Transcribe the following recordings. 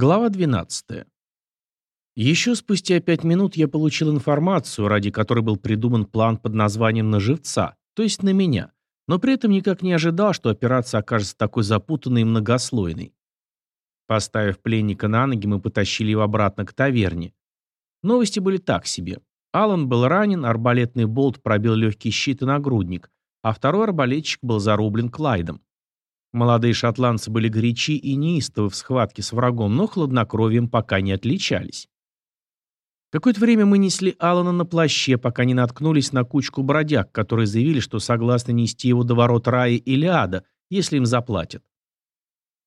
Глава 12. Еще спустя пять минут я получил информацию, ради которой был придуман план под названием «На живца», то есть на меня, но при этом никак не ожидал, что операция окажется такой запутанной и многослойной. Поставив пленника на ноги, мы потащили его обратно к таверне. Новости были так себе. Алан был ранен, арбалетный болт пробил легкий щит и нагрудник, а второй арбалетчик был зарублен Клайдом. Молодые шотландцы были горячи и неистовы в схватке с врагом, но хладнокровием пока не отличались. Какое-то время мы несли Алана на плаще, пока не наткнулись на кучку бродяг, которые заявили, что согласны нести его до ворот рая или ада, если им заплатят.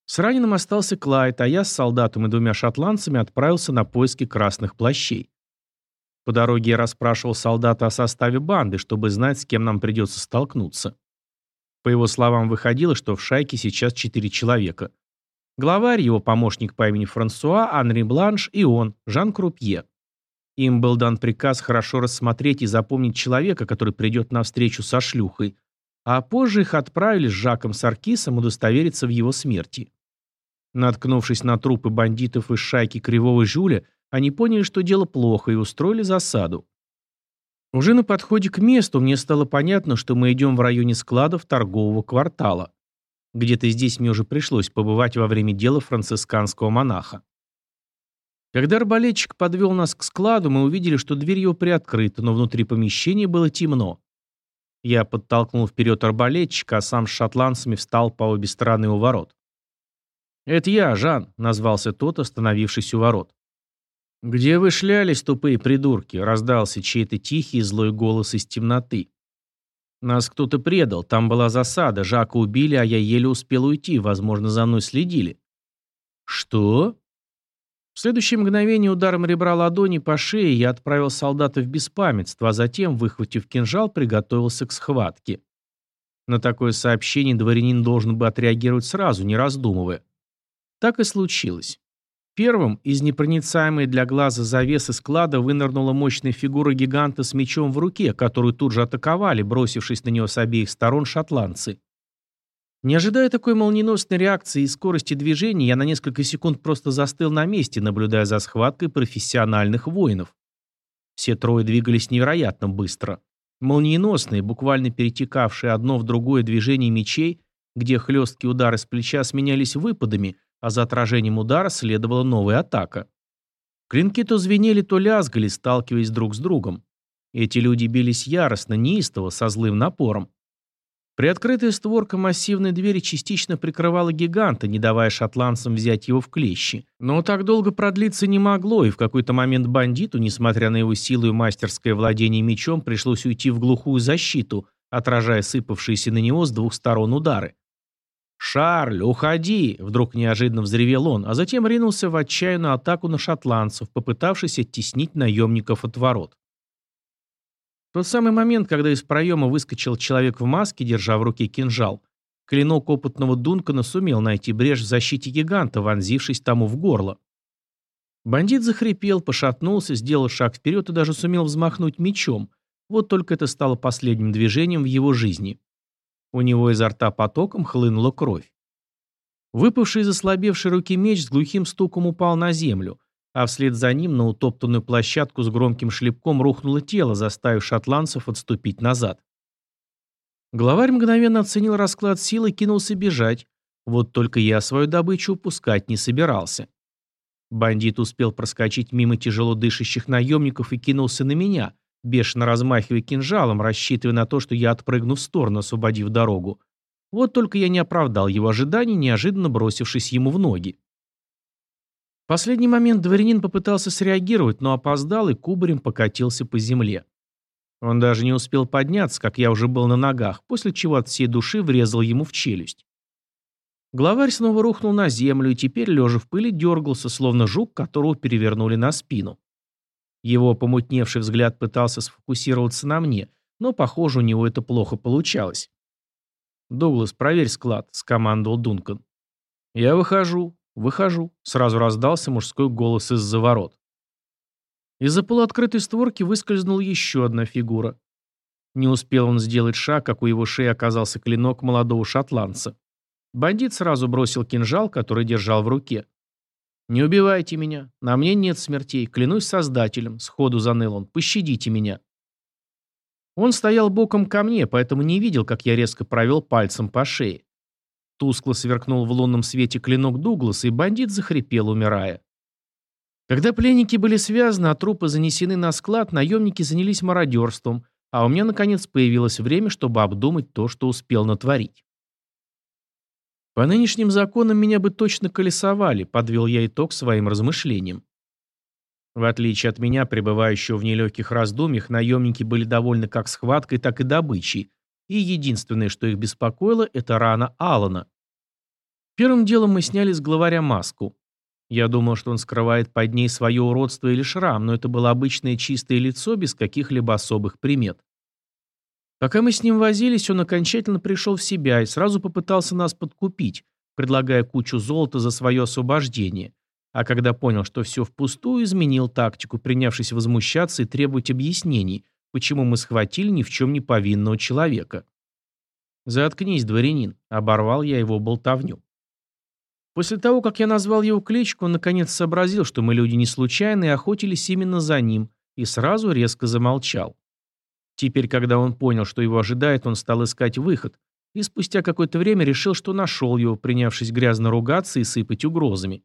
С раненым остался Клайд, а я с солдатом и двумя шотландцами отправился на поиски красных плащей. По дороге я расспрашивал солдата о составе банды, чтобы знать, с кем нам придется столкнуться. По его словам, выходило, что в шайке сейчас четыре человека. Главарь, его помощник по имени Франсуа, Анри Бланш и он, Жан Крупье. Им был дан приказ хорошо рассмотреть и запомнить человека, который придет на встречу со шлюхой, а позже их отправили с Жаком Саркисом удостовериться в его смерти. Наткнувшись на трупы бандитов из шайки Кривого Жюля, они поняли, что дело плохо, и устроили засаду. Уже на подходе к месту мне стало понятно, что мы идем в районе складов торгового квартала. Где-то здесь мне уже пришлось побывать во время дела францисканского монаха. Когда арбалетчик подвел нас к складу, мы увидели, что дверь его приоткрыта, но внутри помещения было темно. Я подтолкнул вперед арбалетчика, а сам с шотландцами встал по обе стороны у ворот. «Это я, Жан», — назвался тот, остановившись у ворот. «Где вы шлялись, тупые придурки?» — раздался чей-то тихий злой голос из темноты. «Нас кто-то предал, там была засада, Жака убили, а я еле успел уйти, возможно, за мной следили». «Что?» В следующее мгновение ударом ребра ладони по шее я отправил солдата в беспамятство, а затем, выхватив кинжал, приготовился к схватке. На такое сообщение дворянин должен бы отреагировать сразу, не раздумывая. Так и случилось. Первым из непроницаемой для глаза завесы склада вынырнула мощная фигура гиганта с мечом в руке, которую тут же атаковали, бросившись на него с обеих сторон шотландцы. Не ожидая такой молниеносной реакции и скорости движения, я на несколько секунд просто застыл на месте, наблюдая за схваткой профессиональных воинов. Все трое двигались невероятно быстро. Молниеносные, буквально перетекавшие одно в другое движение мечей, где хлесткие удары с плеча сменялись выпадами – а за отражением удара следовала новая атака. Клинки то звенели, то лязгали, сталкиваясь друг с другом. Эти люди бились яростно, неистово, со злым напором. Приоткрытая створка массивной двери частично прикрывала гиганта, не давая шотландцам взять его в клещи. Но так долго продлиться не могло, и в какой-то момент бандиту, несмотря на его силу и мастерское владение мечом, пришлось уйти в глухую защиту, отражая сыпавшиеся на него с двух сторон удары. «Шарль, уходи!» – вдруг неожиданно взревел он, а затем ринулся в отчаянную атаку на шотландцев, попытавшись оттеснить наемников от ворот. В тот самый момент, когда из проема выскочил человек в маске, держа в руке кинжал, клинок опытного Дункана сумел найти брешь в защите гиганта, вонзившись тому в горло. Бандит захрипел, пошатнулся, сделал шаг вперед и даже сумел взмахнуть мечом. Вот только это стало последним движением в его жизни. У него изо рта потоком хлынула кровь. Выпавший из ослабевшей руки меч с глухим стуком упал на землю, а вслед за ним на утоптанную площадку с громким шлепком рухнуло тело, заставив шотландцев отступить назад. Главарь мгновенно оценил расклад сил и кинулся бежать. Вот только я свою добычу упускать не собирался. Бандит успел проскочить мимо тяжело дышащих наемников и кинулся на меня, бешено размахивая кинжалом, рассчитывая на то, что я отпрыгну в сторону, освободив дорогу. Вот только я не оправдал его ожиданий, неожиданно бросившись ему в ноги. В последний момент дворянин попытался среагировать, но опоздал и кубарем покатился по земле. Он даже не успел подняться, как я уже был на ногах, после чего от всей души врезал ему в челюсть. Главарь снова рухнул на землю и теперь, лежа в пыли, дергался, словно жук, которого перевернули на спину. Его помутневший взгляд пытался сфокусироваться на мне, но, похоже, у него это плохо получалось. «Дуглас, проверь склад», — скомандовал Дункан. «Я выхожу, выхожу», — сразу раздался мужской голос из-за ворот. Из-за полуоткрытой створки выскользнула еще одна фигура. Не успел он сделать шаг, как у его шеи оказался клинок молодого шотландца. Бандит сразу бросил кинжал, который держал в руке. «Не убивайте меня. На мне нет смертей. Клянусь Создателем», — сходу заныл он. «Пощадите меня». Он стоял боком ко мне, поэтому не видел, как я резко провел пальцем по шее. Тускло сверкнул в лунном свете клинок Дугласа, и бандит захрипел, умирая. Когда пленники были связаны, а трупы занесены на склад, наемники занялись мародерством, а у меня, наконец, появилось время, чтобы обдумать то, что успел натворить. По нынешним законам меня бы точно колесовали, подвел я итог своим размышлениям. В отличие от меня, пребывающего в нелегких раздумьях, наемники были довольны как схваткой, так и добычей, и единственное, что их беспокоило, это рана Алана. Первым делом мы сняли с главаря маску. Я думал, что он скрывает под ней свое уродство или шрам, но это было обычное чистое лицо без каких-либо особых примет. Пока мы с ним возились, он окончательно пришел в себя и сразу попытался нас подкупить, предлагая кучу золота за свое освобождение. А когда понял, что все впустую, изменил тактику, принявшись возмущаться и требовать объяснений, почему мы схватили ни в чем не повинного человека. «Заткнись, дворянин», — оборвал я его болтовню. После того, как я назвал его кличку, он наконец сообразил, что мы люди не случайные охотились именно за ним, и сразу резко замолчал. Теперь, когда он понял, что его ожидает, он стал искать выход, и спустя какое-то время решил, что нашел его, принявшись грязно ругаться и сыпать угрозами.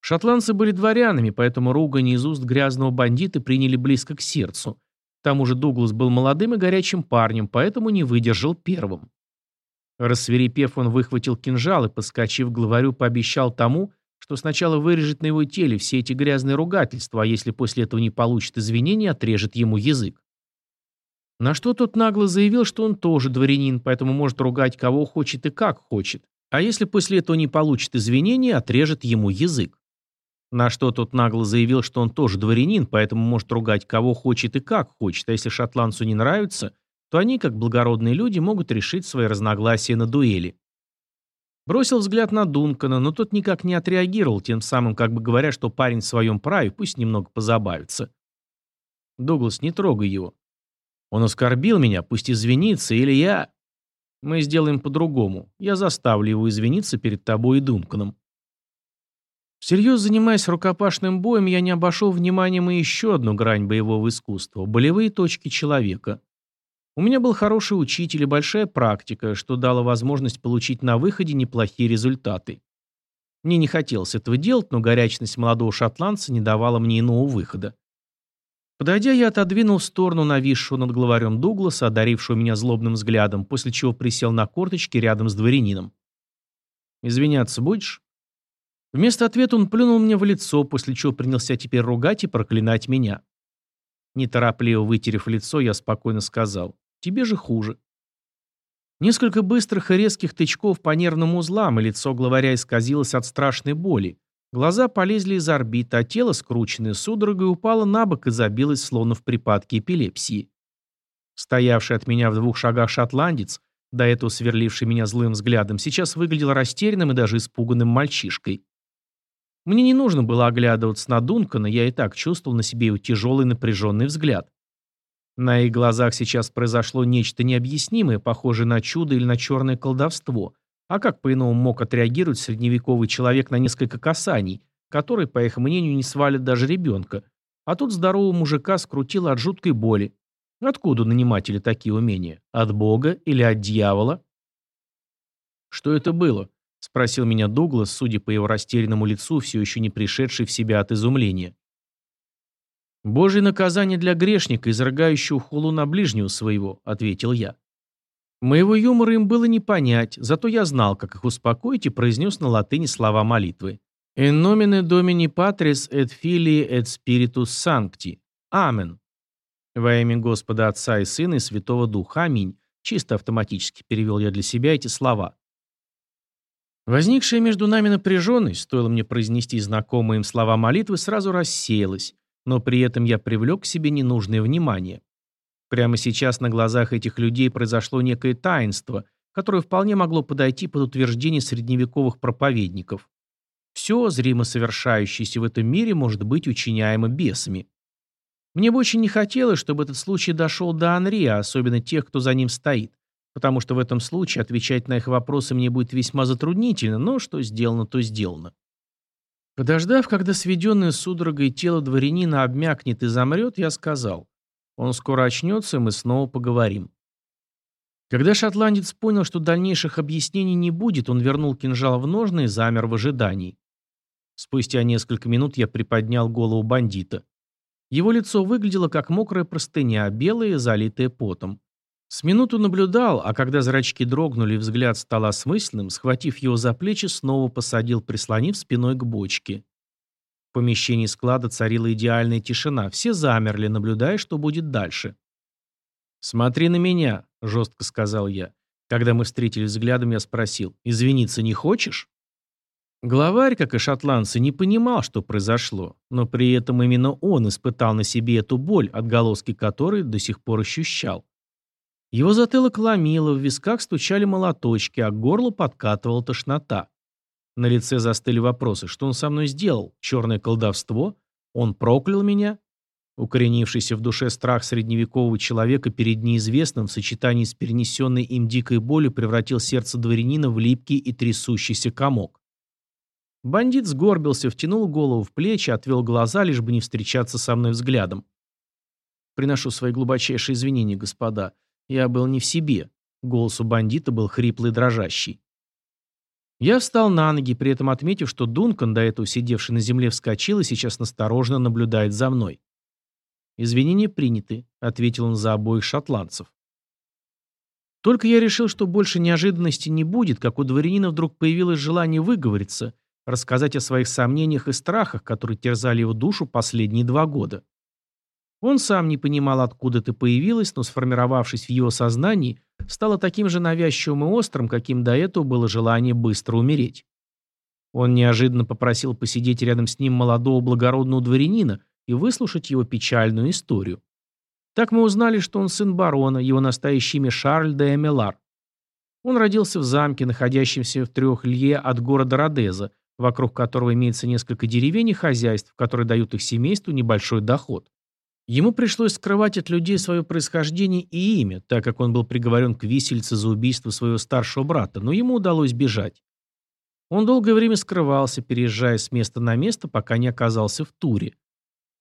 Шотландцы были дворянами, поэтому ругань из уст грязного бандита приняли близко к сердцу. К тому же Дуглас был молодым и горячим парнем, поэтому не выдержал первым. Рассверепев, он выхватил кинжал и, подскочив к главарю, пообещал тому, что сначала вырежет на его теле все эти грязные ругательства, а если после этого не получит извинения, отрежет ему язык. На что тот нагло заявил, что он тоже дворянин, поэтому может ругать кого хочет и как хочет. А если после этого не получит извинения, отрежет ему язык. На что тот нагло заявил, что он тоже дворянин, поэтому может ругать кого хочет и как хочет, а если шотландцу не нравится, то они, как благородные люди, могут решить свои разногласия на дуэли. Бросил взгляд на Дункана, но тот никак не отреагировал, тем самым как бы говоря, что парень в своем праве, пусть немного позабавится. Дуглас, не трогай его. Он оскорбил меня, пусть извинится, или я... Мы сделаем по-другому. Я заставлю его извиниться перед тобой и Дунканом. Всерьез занимаясь рукопашным боем, я не обошел вниманием и еще одну грань боевого искусства – болевые точки человека. У меня был хороший учитель и большая практика, что дало возможность получить на выходе неплохие результаты. Мне не хотелось этого делать, но горячность молодого шотландца не давала мне иного выхода. Подойдя, я отодвинул в сторону нависшего над главарем Дугласа, одарившего меня злобным взглядом, после чего присел на корточки рядом с дворянином. «Извиняться будешь?» Вместо ответа он плюнул мне в лицо, после чего принялся теперь ругать и проклинать меня. Неторопливо вытерев лицо, я спокойно сказал, «Тебе же хуже». Несколько быстрых и резких тычков по нервным узлам, и лицо главаря исказилось от страшной боли, Глаза полезли из орбит, а тело, скрученное судорогой, упало на бок и забилось, словно в припадке эпилепсии. Стоявший от меня в двух шагах шотландец, до этого сверливший меня злым взглядом, сейчас выглядел растерянным и даже испуганным мальчишкой. Мне не нужно было оглядываться на Дункана, я и так чувствовал на себе его тяжелый напряженный взгляд. На их глазах сейчас произошло нечто необъяснимое, похожее на чудо или на черное колдовство, а как по-иному мог отреагировать средневековый человек на несколько касаний, которые, по их мнению, не свалят даже ребенка? А тут здорового мужика скрутило от жуткой боли. Откуда наниматели такие умения? От бога или от дьявола? Что это было? Спросил меня Дуглас, судя по его растерянному лицу, все еще не пришедший в себя от изумления. «Божье наказание для грешника, изрыгающего хулу на ближнего своего», — ответил я. Моего юмора им было не понять, зато я знал, как их успокоить, и произнес на латыни слова молитвы. «In nomine Domini Patris et Filii et Spiritus Sancti. Амен». Во имя Господа Отца и Сына и Святого Духа. Аминь. Чисто автоматически перевел я для себя эти слова. Возникшая между нами напряженность, стоило мне произнести знакомые им слова молитвы, сразу рассеялась, но при этом я привлек к себе ненужное внимание. Прямо сейчас на глазах этих людей произошло некое таинство, которое вполне могло подойти под утверждение средневековых проповедников. Все, зримо совершающееся в этом мире, может быть учиняемо бесами. Мне бы очень не хотелось, чтобы этот случай дошел до Анри, а особенно тех, кто за ним стоит, потому что в этом случае отвечать на их вопросы мне будет весьма затруднительно, но что сделано, то сделано. Подождав, когда сведенное судорогой тело дворянина обмякнет и замрет, я сказал. Он скоро очнется, и мы снова поговорим. Когда шотландец понял, что дальнейших объяснений не будет, он вернул кинжал в ножны и замер в ожидании. Спустя несколько минут я приподнял голову бандита. Его лицо выглядело как мокрая простыня, белое, залитое потом. С минуту наблюдал, а когда зрачки дрогнули и взгляд стал осмысленным, схватив его за плечи, снова посадил, прислонив спиной к бочке. В помещении склада царила идеальная тишина, все замерли, наблюдая, что будет дальше. «Смотри на меня», — жестко сказал я. Когда мы встретились взглядом, я спросил, «Извиниться не хочешь?» Главарь, как и шотландцы, не понимал, что произошло, но при этом именно он испытал на себе эту боль, отголоски которой до сих пор ощущал. Его затылок ломило, в висках стучали молоточки, а к горлу подкатывала тошнота. На лице застыли вопросы. Что он со мной сделал? Черное колдовство? Он проклял меня? Укоренившийся в душе страх средневекового человека перед неизвестным в сочетании с перенесенной им дикой болью превратил сердце дворянина в липкий и трясущийся комок. Бандит сгорбился, втянул голову в плечи, отвел глаза, лишь бы не встречаться со мной взглядом. «Приношу свои глубочайшие извинения, господа. Я был не в себе. Голос у бандита был хриплый и дрожащий. Я встал на ноги, при этом отметив, что Дункан, до этого сидевший на земле, вскочил и сейчас настороженно наблюдает за мной. «Извинения приняты», — ответил он за обоих шотландцев. Только я решил, что больше неожиданности не будет, как у дворянина вдруг появилось желание выговориться, рассказать о своих сомнениях и страхах, которые терзали его душу последние два года. Он сам не понимал, откуда ты появилась, но, сформировавшись в его сознании, стало таким же навязчивым и острым, каким до этого было желание быстро умереть. Он неожиданно попросил посидеть рядом с ним молодого благородного дворянина и выслушать его печальную историю. Так мы узнали, что он сын барона, его настоящее имя Шарль де Эмелар. Он родился в замке, находящемся в трех лье от города Родеза, вокруг которого имеется несколько деревень и хозяйств, которые дают их семейству небольшой доход. Ему пришлось скрывать от людей свое происхождение и имя, так как он был приговорен к висельце за убийство своего старшего брата, но ему удалось бежать. Он долгое время скрывался, переезжая с места на место, пока не оказался в туре.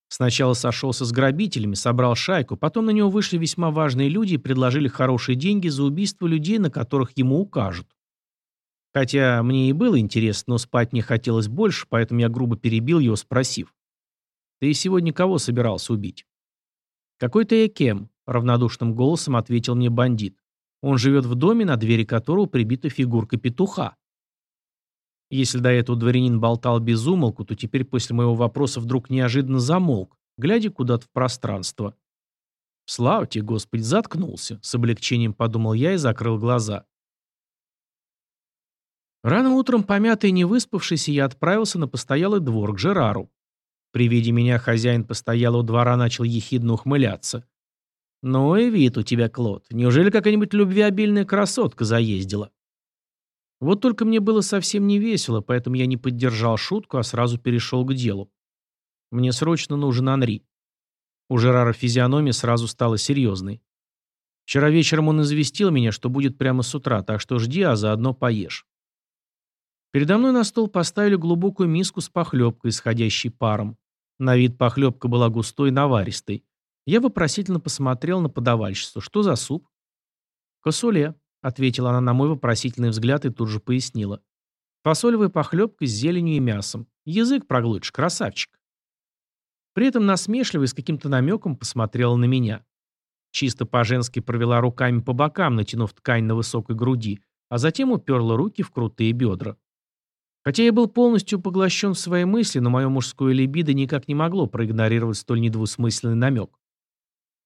Сначала сошелся с грабителями, собрал шайку, потом на него вышли весьма важные люди и предложили хорошие деньги за убийство людей, на которых ему укажут. Хотя мне и было интересно, но спать не хотелось больше, поэтому я грубо перебил его, спросив. «Ты сегодня кого собирался убить?» «Какой-то Экем», — равнодушным голосом ответил мне бандит. «Он живет в доме, на двери которого прибита фигурка петуха». Если до этого дворянин болтал без умолку, то теперь после моего вопроса вдруг неожиданно замолк, глядя куда-то в пространство. «Слава тебе, Господи, заткнулся!» — с облегчением подумал я и закрыл глаза. Рано утром, помятый и не выспавшийся, я отправился на постоялый двор к Жерару. При виде меня хозяин постоялого двора начал ехидно ухмыляться. «Ну и вид у тебя, Клод. Неужели какая-нибудь любвеобильная красотка заездила?» Вот только мне было совсем не весело, поэтому я не поддержал шутку, а сразу перешел к делу. Мне срочно нужен Анри. У Жерара физиономия сразу стала серьезной. Вчера вечером он известил меня, что будет прямо с утра, так что жди, а заодно поешь. Передо мной на стол поставили глубокую миску с похлебкой, исходящей паром. На вид похлебка была густой и наваристой. Я вопросительно посмотрел на подавальщицу. Что за суп? «Косуле», — ответила она на мой вопросительный взгляд и тут же пояснила. «Фасолевая похлебка с зеленью и мясом. Язык проглотишь, красавчик». При этом насмешливо и с каким-то намеком посмотрела на меня. Чисто по-женски провела руками по бокам, натянув ткань на высокой груди, а затем уперла руки в крутые бедра. Хотя я был полностью поглощен в свои мысли, но мое мужское либидо никак не могло проигнорировать столь недвусмысленный намек.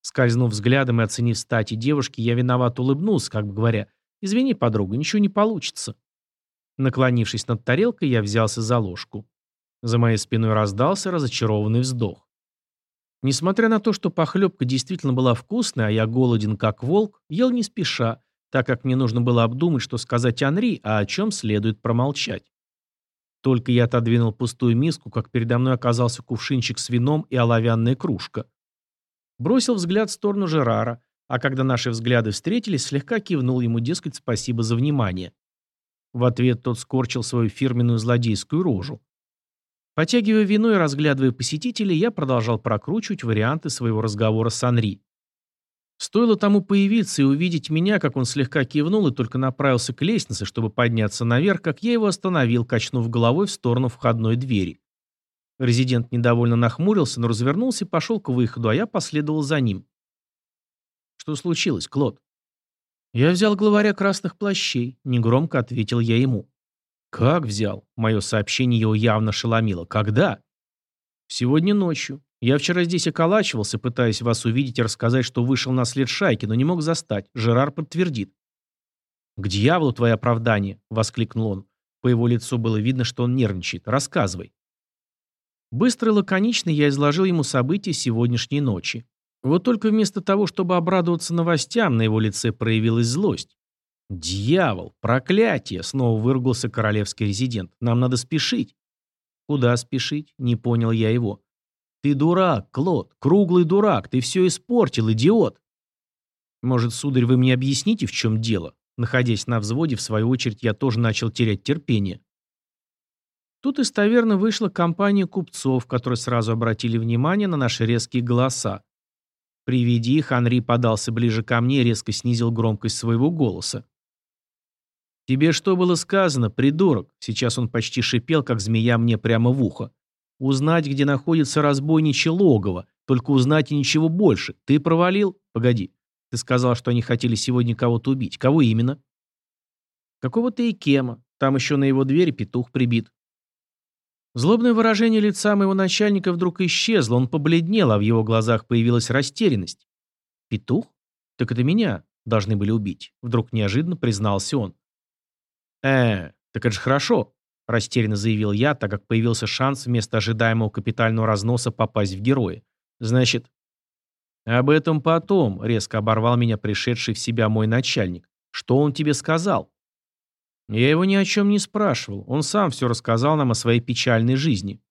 Скользнув взглядом и оценив стати девушки, я виноват улыбнулся, как бы говоря, «Извини, подруга, ничего не получится». Наклонившись над тарелкой, я взялся за ложку. За моей спиной раздался разочарованный вздох. Несмотря на то, что похлебка действительно была вкусной, а я голоден как волк, ел не спеша, так как мне нужно было обдумать, что сказать Анри, а о чем следует промолчать. Только я отодвинул пустую миску, как передо мной оказался кувшинчик с вином и оловянная кружка. Бросил взгляд в сторону Жерара, а когда наши взгляды встретились, слегка кивнул ему, дескать, спасибо за внимание. В ответ тот скорчил свою фирменную злодейскую рожу. Потягивая вино и разглядывая посетителей, я продолжал прокручивать варианты своего разговора с Анри. Стоило тому появиться и увидеть меня, как он слегка кивнул и только направился к лестнице, чтобы подняться наверх, как я его остановил, качнув головой в сторону входной двери. Резидент недовольно нахмурился, но развернулся и пошел к выходу, а я последовал за ним. «Что случилось, Клод?» «Я взял главаря красных плащей», — негромко ответил я ему. «Как взял?» Мое сообщение его явно шеломило. «Когда?» «Сегодня ночью. Я вчера здесь околачивался, пытаясь вас увидеть и рассказать, что вышел на след шайки, но не мог застать. Жерар подтвердит». «К дьяволу твое оправдание!» — воскликнул он. По его лицу было видно, что он нервничает. «Рассказывай». Быстро и лаконично я изложил ему события сегодняшней ночи. Вот только вместо того, чтобы обрадоваться новостям, на его лице проявилась злость. «Дьявол! Проклятие!» — снова выругался королевский резидент. «Нам надо спешить». «Куда спешить?» — не понял я его. «Ты дурак, Клод, круглый дурак, ты все испортил, идиот!» «Может, сударь, вы мне объясните, в чем дело?» Находясь на взводе, в свою очередь, я тоже начал терять терпение. Тут из таверны вышла компания купцов, которые сразу обратили внимание на наши резкие голоса. При виде их Анри подался ближе ко мне и резко снизил громкость своего голоса. «Тебе что было сказано, придурок?» Сейчас он почти шипел, как змея мне прямо в ухо. «Узнать, где находится разбойничье логово. Только узнать и ничего больше. Ты провалил? Погоди. Ты сказал, что они хотели сегодня кого-то убить. Кого именно?» «Какого-то Икема. Там еще на его двери петух прибит». Злобное выражение лица моего начальника вдруг исчезло, он побледнел, а в его глазах появилась растерянность. «Петух? Так это меня должны были убить», — вдруг неожиданно признался он. «Э, так это же хорошо», – растерянно заявил я, так как появился шанс вместо ожидаемого капитального разноса попасть в герои. «Значит...» «Об этом потом», – резко оборвал меня пришедший в себя мой начальник. «Что он тебе сказал?» Я его ни о чем не спрашивал. Он сам все рассказал нам о своей печальной жизни.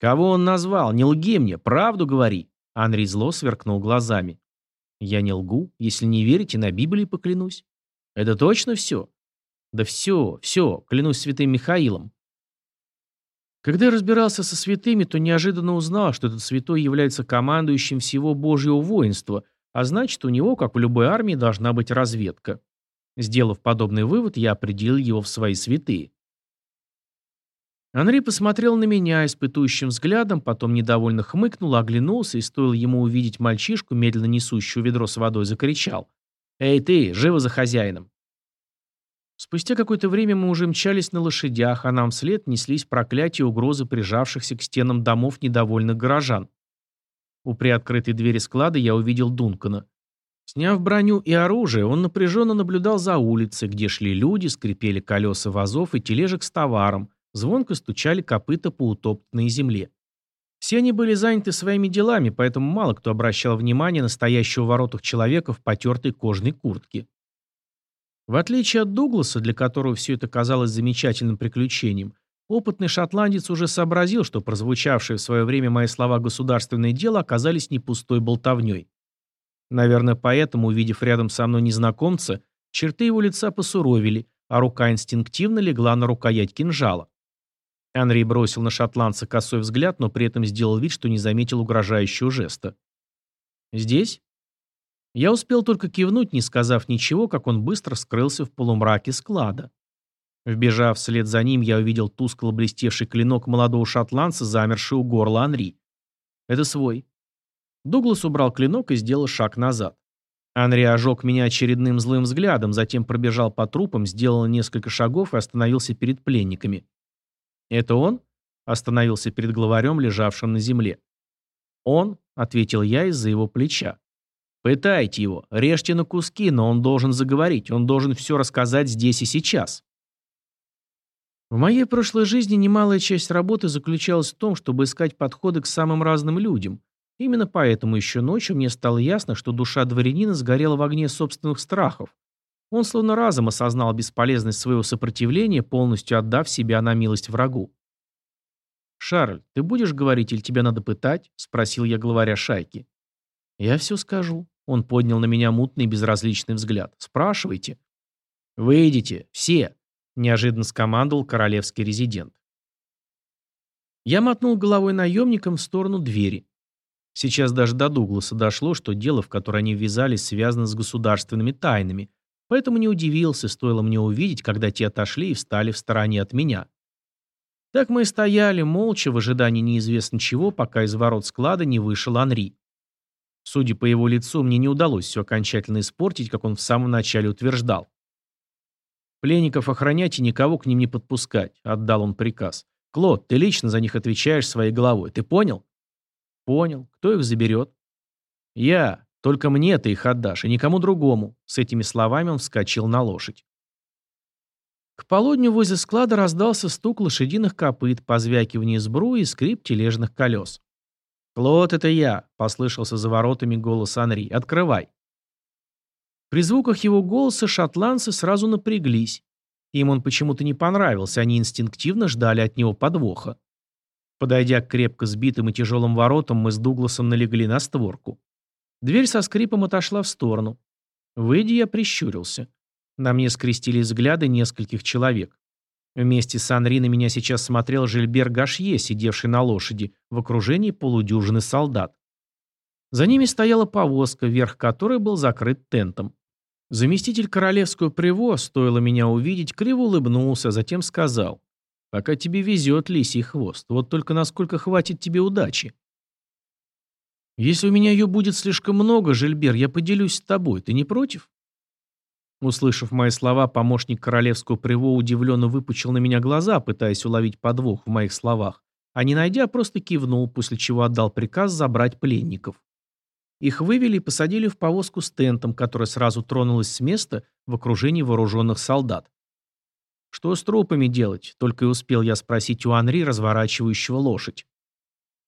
«Кого он назвал? Не лги мне, правду говори!» Анри зло сверкнул глазами. «Я не лгу. Если не верите, на Библии поклянусь». «Это точно все?» Да все, все, клянусь святым Михаилом. Когда я разбирался со святыми, то неожиданно узнал, что этот святой является командующим всего Божьего воинства, а значит, у него, как в любой армии, должна быть разведка. Сделав подобный вывод, я определил его в свои святые. Анри посмотрел на меня испытующим взглядом, потом недовольно хмыкнул, оглянулся, и стоило ему увидеть мальчишку, медленно несущую ведро с водой, закричал. «Эй ты, живо за хозяином!» Спустя какое-то время мы уже мчались на лошадях, а нам вслед неслись проклятия и угрозы прижавшихся к стенам домов недовольных горожан. У приоткрытой двери склада я увидел Дункана. Сняв броню и оружие, он напряженно наблюдал за улицей, где шли люди, скрипели колеса вазов и тележек с товаром, звонко стучали копыта по утоптанной земле. Все они были заняты своими делами, поэтому мало кто обращал внимание на стоящего в воротах человека в потертой кожаной куртке. В отличие от Дугласа, для которого все это казалось замечательным приключением, опытный шотландец уже сообразил, что прозвучавшие в свое время мои слова «государственное дело» оказались не пустой болтовней. Наверное, поэтому, увидев рядом со мной незнакомца, черты его лица посуровили, а рука инстинктивно легла на рукоять кинжала. Анри бросил на шотландца косой взгляд, но при этом сделал вид, что не заметил угрожающего жеста. «Здесь?» Я успел только кивнуть, не сказав ничего, как он быстро скрылся в полумраке склада. Вбежав вслед за ним, я увидел тускло блестевший клинок молодого шотландца, замерший у горла Анри. Это свой. Дуглас убрал клинок и сделал шаг назад. Анри ожег меня очередным злым взглядом, затем пробежал по трупам, сделал несколько шагов и остановился перед пленниками. «Это он?» – остановился перед главарем, лежавшим на земле. «Он», – ответил я из-за его плеча. Пытайте его, режьте на куски, но он должен заговорить, он должен все рассказать здесь и сейчас. В моей прошлой жизни немалая часть работы заключалась в том, чтобы искать подходы к самым разным людям. Именно поэтому еще ночью мне стало ясно, что душа дворянина сгорела в огне собственных страхов. Он словно разом осознал бесполезность своего сопротивления, полностью отдав себя на милость врагу. «Шарль, ты будешь говорить или тебя надо пытать?» – спросил я главаря шайки. «Я все скажу», он поднял на меня мутный безразличный взгляд. «Спрашивайте». «Выйдите, все», – неожиданно скомандовал королевский резидент. Я мотнул головой наемникам в сторону двери. Сейчас даже до Дугласа дошло, что дело, в которое они ввязались, связано с государственными тайнами, поэтому не удивился, стоило мне увидеть, когда те отошли и встали в стороне от меня. Так мы и стояли, молча, в ожидании неизвестно чего, пока из ворот склада не вышел Анри. Судя по его лицу, мне не удалось все окончательно испортить, как он в самом начале утверждал. «Пленников охранять и никого к ним не подпускать», — отдал он приказ. «Клод, ты лично за них отвечаешь своей головой. Ты понял?» «Понял. Кто их заберет?» «Я. Только мне ты их отдашь, и никому другому». С этими словами он вскочил на лошадь. К полудню возле склада раздался стук лошадиных копыт, позвякивание сбруи и скрип тележных колес. «Клод, это я», — послышался за воротами голос Анри. «Открывай». При звуках его голоса шотландцы сразу напряглись. Им он почему-то не понравился, они инстинктивно ждали от него подвоха. Подойдя к крепко сбитым и тяжелым воротам, мы с Дугласом налегли на створку. Дверь со скрипом отошла в сторону. Выйдя, я прищурился. На мне скрестили взгляды нескольких человек. Вместе с Анри на меня сейчас смотрел Жильбер Гашье, сидевший на лошади, в окружении полудюжины солдат. За ними стояла повозка, верх которой был закрыт тентом. Заместитель королевского приво, стоило меня увидеть, криво улыбнулся, а затем сказал. «Пока тебе везет, лисий хвост. Вот только насколько хватит тебе удачи?» «Если у меня ее будет слишком много, Жильбер, я поделюсь с тобой. Ты не против?» Услышав мои слова, помощник королевского приво удивленно выпучил на меня глаза, пытаясь уловить подвох в моих словах, а не найдя, просто кивнул, после чего отдал приказ забрать пленников. Их вывели и посадили в повозку с тентом, которая сразу тронулась с места в окружении вооруженных солдат. «Что с трупами делать?» — только и успел я спросить у Анри, разворачивающего лошадь.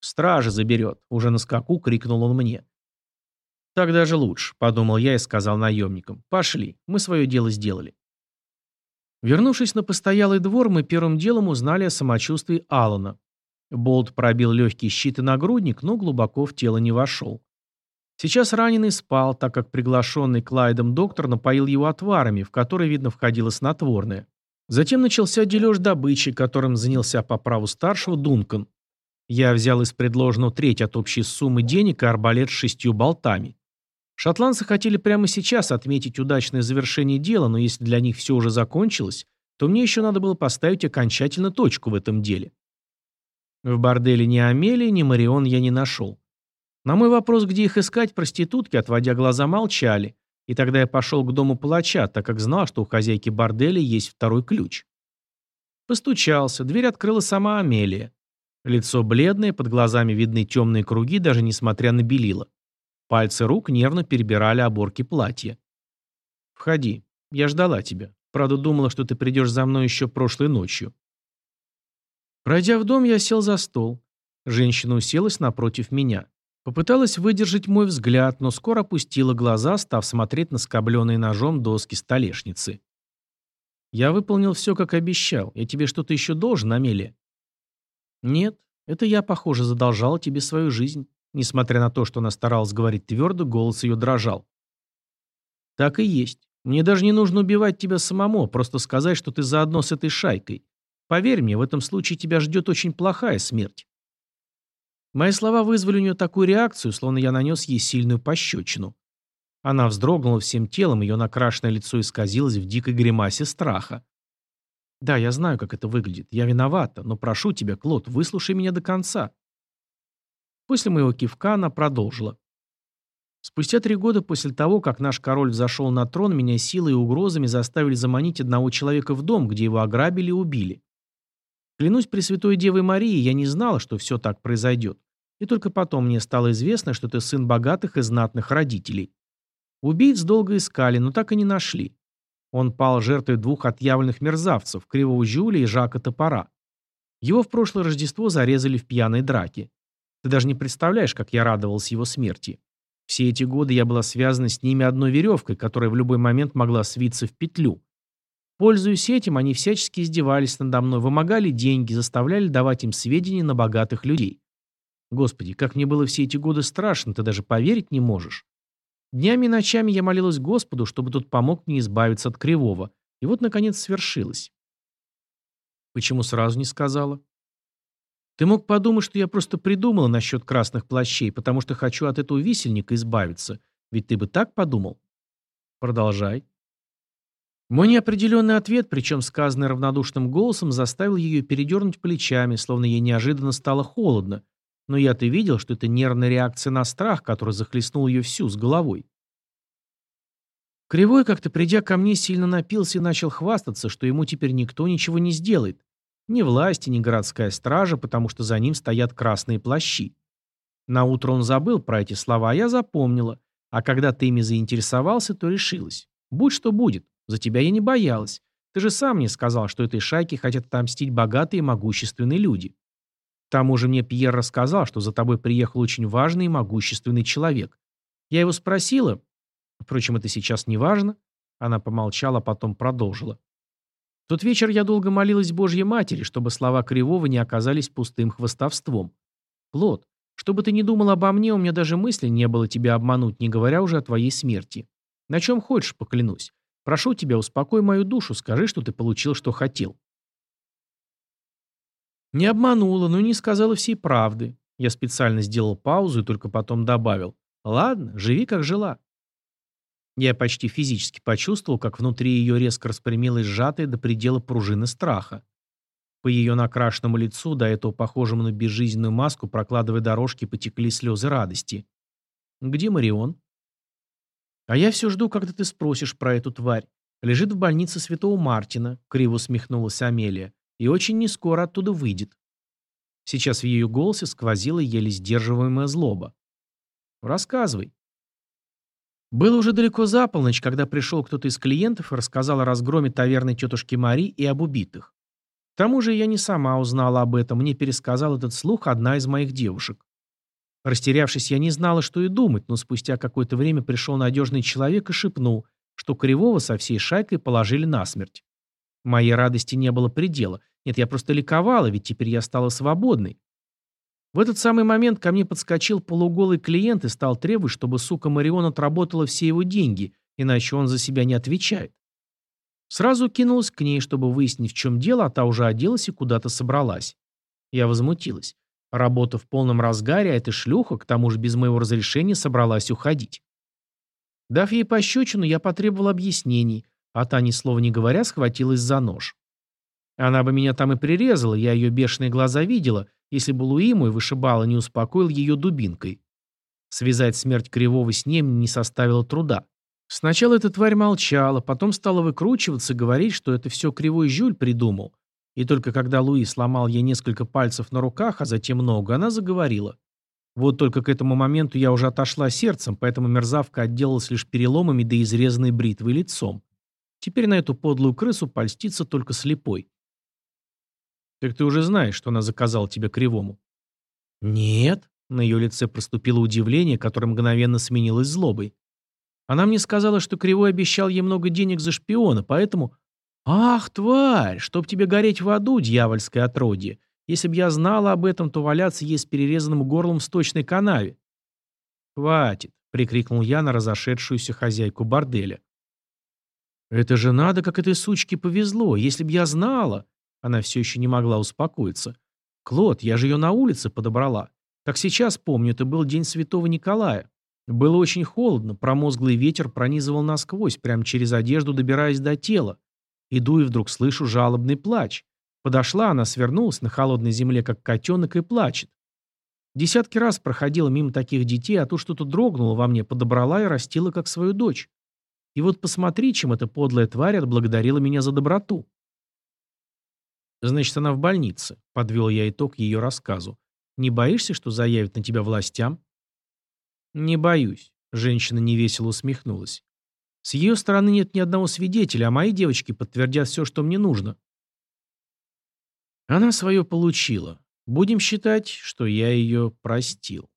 «Стража заберет», — уже на скаку крикнул он мне. «Так даже лучше», — подумал я и сказал наемникам. «Пошли, мы свое дело сделали». Вернувшись на постоялый двор, мы первым делом узнали о самочувствии Алана. Болт пробил легкий щит и нагрудник, но глубоко в тело не вошел. Сейчас раненый спал, так как приглашенный Клайдом доктор напоил его отварами, в которые, видно, входило снотворное. Затем начался дележ добычи, которым занялся по праву старшего Дункан. Я взял из предложенного треть от общей суммы денег и арбалет с шестью болтами. Шотландцы хотели прямо сейчас отметить удачное завершение дела, но если для них все уже закончилось, то мне еще надо было поставить окончательно точку в этом деле. В борделе ни Амелии, ни Марион я не нашел. На мой вопрос, где их искать, проститутки, отводя глаза, молчали, и тогда я пошел к дому палача, так как знал, что у хозяйки борделя есть второй ключ. Постучался, дверь открыла сама Амелия. Лицо бледное, под глазами видны темные круги, даже несмотря на белила. Пальцы рук нервно перебирали оборки платья. «Входи. Я ждала тебя. Правда, думала, что ты придешь за мной еще прошлой ночью». Пройдя в дом, я сел за стол. Женщина уселась напротив меня. Попыталась выдержать мой взгляд, но скоро опустила глаза, став смотреть на скобленные ножом доски столешницы. «Я выполнил все, как обещал. Я тебе что-то еще должен, Амелия?» «Нет, это я, похоже, задолжала тебе свою жизнь». Несмотря на то, что она старалась говорить твердо, голос ее дрожал. «Так и есть. Мне даже не нужно убивать тебя самому, просто сказать, что ты заодно с этой шайкой. Поверь мне, в этом случае тебя ждет очень плохая смерть». Мои слова вызвали у нее такую реакцию, словно я нанес ей сильную пощечину. Она вздрогнула всем телом, ее накрашенное лицо исказилось в дикой гримасе страха. «Да, я знаю, как это выглядит. Я виновата, но прошу тебя, Клод, выслушай меня до конца. После моего кивка она продолжила. Спустя три года после того, как наш король взошел на трон, меня силой и угрозами заставили заманить одного человека в дом, где его ограбили и убили. Клянусь Пресвятой Девой Марии, я не знала, что все так произойдет. И только потом мне стало известно, что ты сын богатых и знатных родителей. Убийц долго искали, но так и не нашли. Он пал жертвой двух отъявленных мерзавцев, Кривого Жюля и Жака Топора. Его в прошлое Рождество зарезали в пьяной драке. Ты даже не представляешь, как я радовался его смерти. Все эти годы я была связана с ними одной веревкой, которая в любой момент могла свиться в петлю. Пользуясь этим, они всячески издевались надо мной, вымогали деньги, заставляли давать им сведения на богатых людей. Господи, как мне было все эти годы страшно, ты даже поверить не можешь. Днями и ночами я молилась Господу, чтобы тот помог мне избавиться от Кривого. И вот, наконец, свершилось. Почему сразу не сказала? Ты мог подумать, что я просто придумала насчет красных плащей, потому что хочу от этого висельника избавиться. Ведь ты бы так подумал? Продолжай. Мой неопределенный ответ, причем сказанный равнодушным голосом, заставил ее передернуть плечами, словно ей неожиданно стало холодно. Но я-то видел, что это нервная реакция на страх, который захлестнул ее всю с головой. Кривой, как-то придя ко мне, сильно напился и начал хвастаться, что ему теперь никто ничего не сделает. Ни власти, ни городская стража, потому что за ним стоят красные плащи. На утро он забыл про эти слова, а я запомнила. А когда ты ими заинтересовался, то решилась. Будь что будет. За тебя я не боялась. Ты же сам мне сказал, что этой шайке хотят отомстить богатые и могущественные люди. К тому же мне Пьер рассказал, что за тобой приехал очень важный и могущественный человек. Я его спросила. Впрочем, это сейчас не важно. Она помолчала, а потом продолжила. Тот вечер я долго молилась Божьей Матери, чтобы слова Кривого не оказались пустым хвостовством. Плод, что бы ты ни думал обо мне, у меня даже мысли не было тебя обмануть, не говоря уже о твоей смерти. На чем хочешь, поклянусь. Прошу тебя, успокой мою душу, скажи, что ты получил, что хотел. Не обманула, но не сказала всей правды. Я специально сделал паузу и только потом добавил. Ладно, живи, как жила. Я почти физически почувствовал, как внутри ее резко распрямилась сжатая до предела пружины страха. По ее накрашенному лицу, до этого похожему на безжизненную маску, прокладывая дорожки, потекли слезы радости. «Где Марион?» «А я все жду, когда ты спросишь про эту тварь. Лежит в больнице Святого Мартина», — криво усмехнулась Амелия, «и очень нескоро оттуда выйдет». Сейчас в ее голосе сквозила еле сдерживаемая злоба. «Рассказывай», было уже далеко за полночь, когда пришел кто-то из клиентов и рассказал о разгроме таверны тетушки Мари и об убитых. К тому же я не сама узнала об этом, мне пересказал этот слух одна из моих девушек. Растерявшись, я не знала, что и думать, но спустя какое-то время пришел надежный человек и шепнул, что Кривого со всей шайкой положили насмерть. Моей радости не было предела. Нет, я просто ликовала, ведь теперь я стала свободной. В этот самый момент ко мне подскочил полуголый клиент и стал требовать, чтобы сука Марион отработала все его деньги, иначе он за себя не отвечает. Сразу кинулась к ней, чтобы выяснить, в чем дело, а та уже оделась и куда-то собралась. Я возмутилась. Работа в полном разгаре, а эта шлюха, к тому же без моего разрешения, собралась уходить. Дав ей пощечину, я потребовал объяснений, а та, ни слова не говоря, схватилась за нож. Она бы меня там и прирезала, я ее бешеные глаза видела, если бы Луи мой вышибала не успокоил ее дубинкой. Связать смерть Кривого с ним не составило труда. Сначала эта тварь молчала, потом стала выкручиваться, говорить, что это все Кривой Жюль придумал. И только когда Луи сломал ей несколько пальцев на руках, а затем много, она заговорила. Вот только к этому моменту я уже отошла сердцем, поэтому мерзавка отделалась лишь переломами да изрезанной бритвой лицом. Теперь на эту подлую крысу польстится только слепой. «Так ты уже знаешь, что она заказала тебе кривому?» «Нет». На ее лице проступило удивление, которое мгновенно сменилось злобой. Она мне сказала, что Кривой обещал ей много денег за шпиона, поэтому... «Ах, тварь! Чтоб тебе гореть в аду, дьявольское отродье! Если б я знала об этом, то валяться ей с перерезанным горлом в сточной канаве!» «Хватит!» — прикрикнул я на разошедшуюся хозяйку борделя. «Это же надо, как этой сучке повезло! Если б я знала!» Она все еще не могла успокоиться. «Клод, я же ее на улице подобрала. Как сейчас помню, это был день Святого Николая. Было очень холодно, промозглый ветер пронизывал насквозь, прямо через одежду добираясь до тела. Иду и вдруг слышу жалобный плач. Подошла она, свернулась на холодной земле, как котенок, и плачет. Десятки раз проходила мимо таких детей, а то что-то дрогнуло во мне, подобрала и растила, как свою дочь. И вот посмотри, чем эта подлая тварь отблагодарила меня за доброту. Значит, она в больнице, подвел я итог ее рассказу. Не боишься, что заявят на тебя властям? Не боюсь, женщина невесело усмехнулась. С ее стороны нет ни одного свидетеля, а мои девочки подтвердят все, что мне нужно. Она свое получила. Будем считать, что я ее простил.